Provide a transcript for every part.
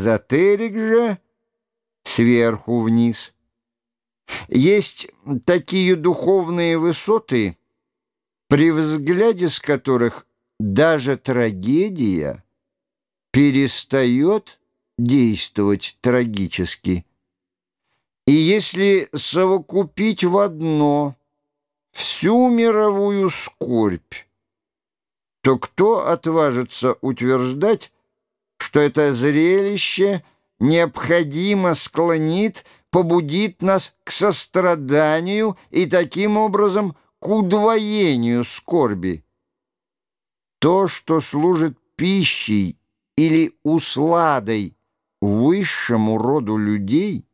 эзотерик же сверху вниз. Есть такие духовные высоты, при взгляде с которых даже трагедия перестает действовать трагически. И если совокупить в одно всю мировую скорбь, то кто отважится утверждать, что это зрелище необходимо склонит, побудит нас к состраданию и таким образом к удвоению скорби? То, что служит пищей или усладой высшему роду людей,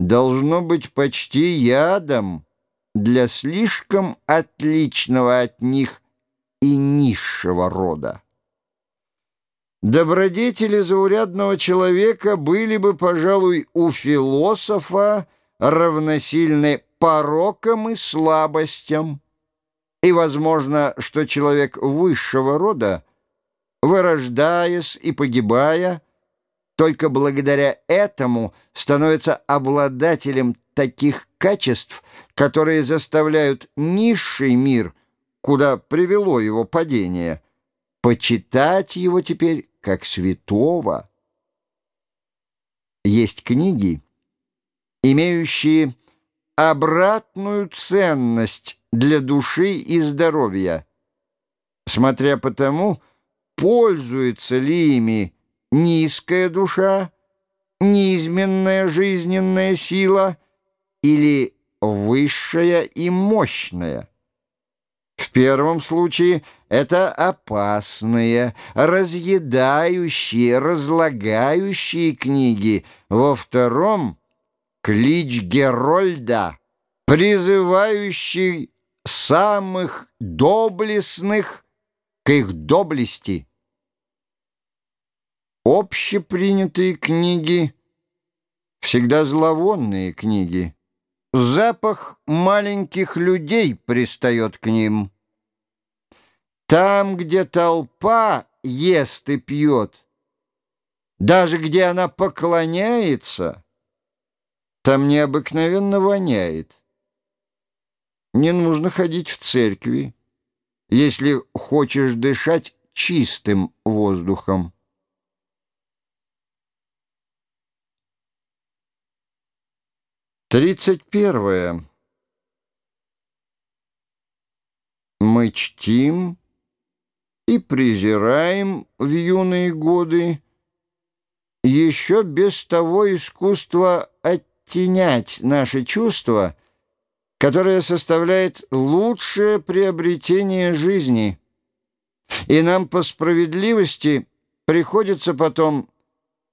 должно быть почти ядом для слишком отличного от них и низшего рода. Добродетели заурядного человека были бы, пожалуй, у философа равносильны порокам и слабостям, и возможно, что человек высшего рода, вырождаясь и погибая, только благодаря этому становится обладателем таких качеств, которые заставляют низший мир – куда привело его падение, почитать его теперь как святого. Есть книги, имеющие обратную ценность для души и здоровья, смотря по тому, пользуется ли ими низкая душа, неизменная жизненная сила или высшая и мощная. В первом случае это опасные, разъедающие, разлагающие книги. Во втором — клич Герольда, призывающий самых доблестных к их доблести. Общепринятые книги — всегда зловонные книги. Запах маленьких людей пристает к ним. Там, где толпа ест и пьет, даже где она поклоняется, там необыкновенно воняет. Не нужно ходить в церкви, если хочешь дышать чистым воздухом. Тридцать первое. Мы чтим и презираем в юные годы еще без того искусства оттенять наши чувства, которое составляет лучшее приобретение жизни. И нам по справедливости приходится потом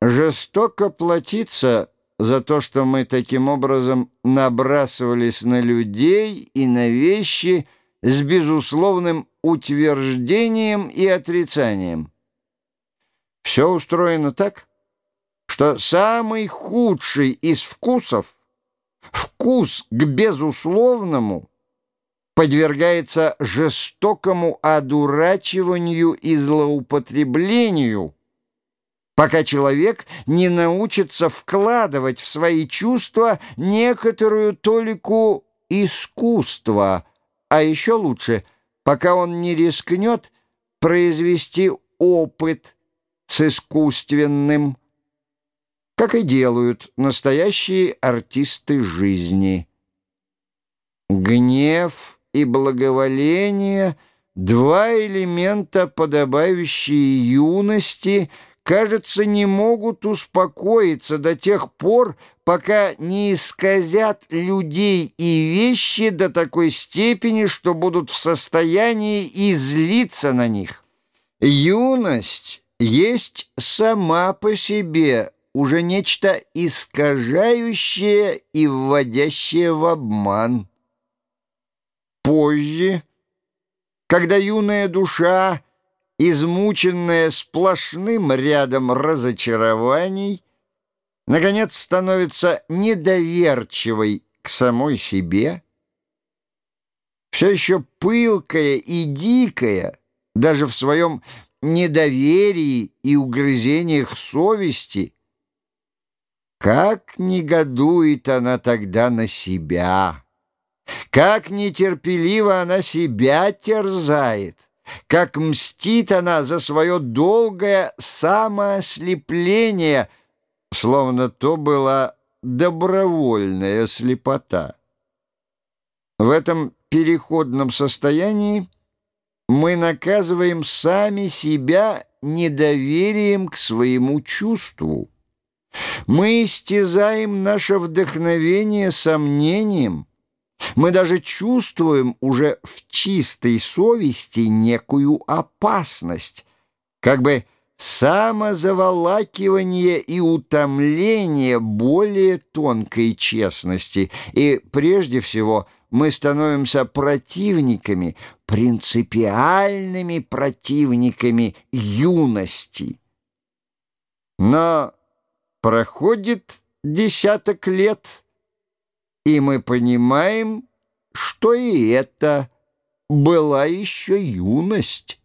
жестоко платиться за то, что мы таким образом набрасывались на людей и на вещи с безусловным утверждением и отрицанием. Все устроено так, что самый худший из вкусов, вкус к безусловному, подвергается жестокому одурачиванию и злоупотреблению – пока человек не научится вкладывать в свои чувства некоторую толику искусства, а еще лучше, пока он не рискнет произвести опыт с искусственным, как и делают настоящие артисты жизни. Гнев и благоволение — два элемента, подобающие юности — кажется, не могут успокоиться до тех пор, пока не исказят людей и вещи до такой степени, что будут в состоянии излиться на них. Юность есть сама по себе уже нечто искажающее и вводящее в обман. Позже, когда юная душа измученная сплошным рядом разочарований, наконец становится недоверчивой к самой себе, все еще пылкая и дикая, даже в своем недоверии и угрызениях совести, как негодует она тогда на себя, как нетерпеливо она себя терзает, как мстит она за свое долгое самоослепление, словно то была добровольная слепота. В этом переходном состоянии мы наказываем сами себя недоверием к своему чувству. Мы истязаем наше вдохновение сомнением. Мы даже чувствуем уже в чистой совести некую опасность, как бы самозаволакивание и утомление более тонкой честности, и прежде всего мы становимся противниками, принципиальными противниками юности. Но проходит десяток лет, и мы понимаем, что и это была еще юность.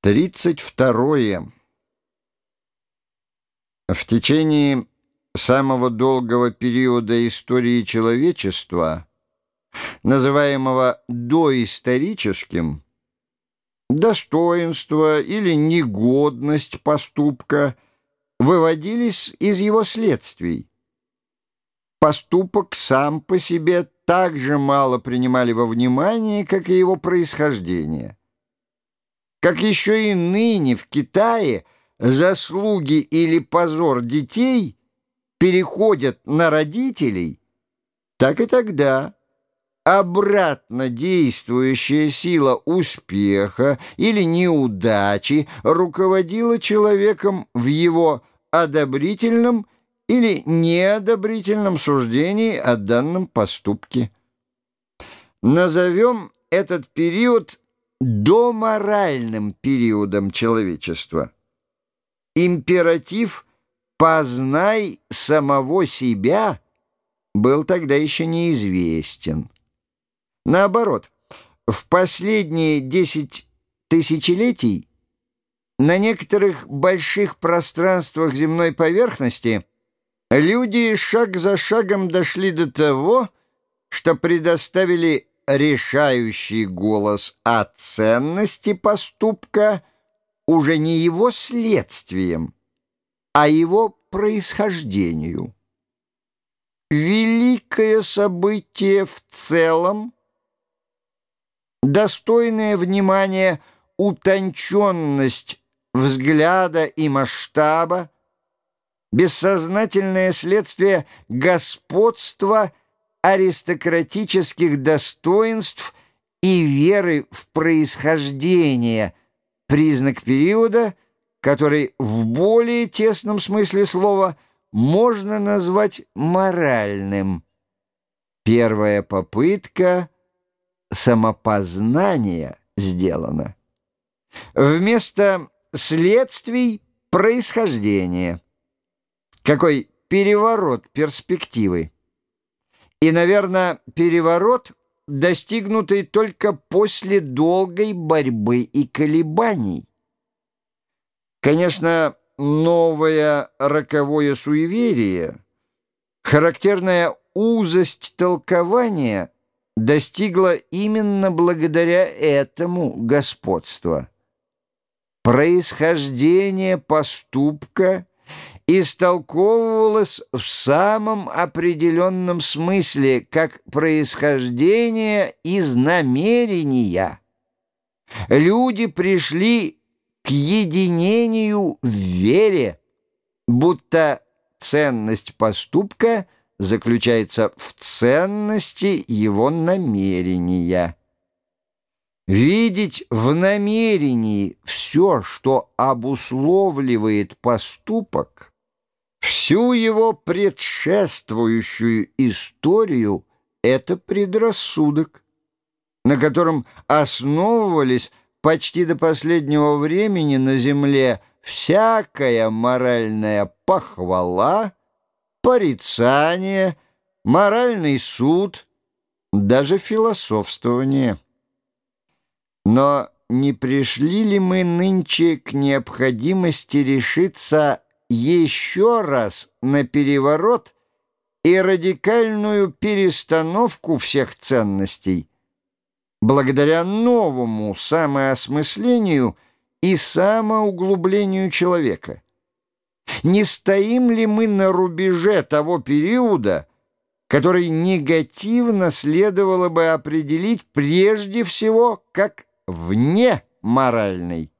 Тридцать второе. В течение самого долгого периода истории человечества, называемого доисторическим, достоинство или негодность поступка выводились из его следствий. Поступок сам по себе так же мало принимали во внимание, как и его происхождение. Как еще и ныне в Китае заслуги или позор детей переходят на родителей, так и тогда обратно действующая сила успеха или неудачи руководила человеком в его одобрительном или неодобрительном суждении о данном поступке. Назовем этот период доморальным периодом человечества. Императив «познай самого себя» был тогда еще неизвестен. Наоборот, в последние десять тысячелетий на некоторых больших пространствах земной поверхности люди шаг за шагом дошли до того, что предоставили решающий голос о ценности поступка уже не его следствием, а его происхождению. Великое событие в целом, достойное внимания утонченность взгляда и масштаба, бессознательное следствие господства – аристократических достоинств и веры в происхождение, признак периода, который в более тесном смысле слова можно назвать моральным. Первая попытка самопознания сделана. Вместо следствий – происхождения. Какой переворот перспективы. И, наверное, переворот, достигнутый только после долгой борьбы и колебаний. Конечно, новое роковое суеверие, характерная узость толкования достигла именно благодаря этому господства. Происхождение поступка истолковывалось в самом определенном смысле как происхождение из намерения. Люди пришли к единению в вере, будто ценность поступка заключается в ценности его намерения. Видеть в намерении все, что обусловливает поступок, всю его предшествующую историю — это предрассудок, на котором основывались почти до последнего времени на земле всякая моральная похвала, порицание, моральный суд, даже философствование. Но не пришли ли мы нынче к необходимости решиться еще раз на переворот и радикальную перестановку всех ценностей, благодаря новому самоосмыслению и самоуглублению человека? Не стоим ли мы на рубеже того периода, который негативно следовало бы определить прежде всего как вне моральный?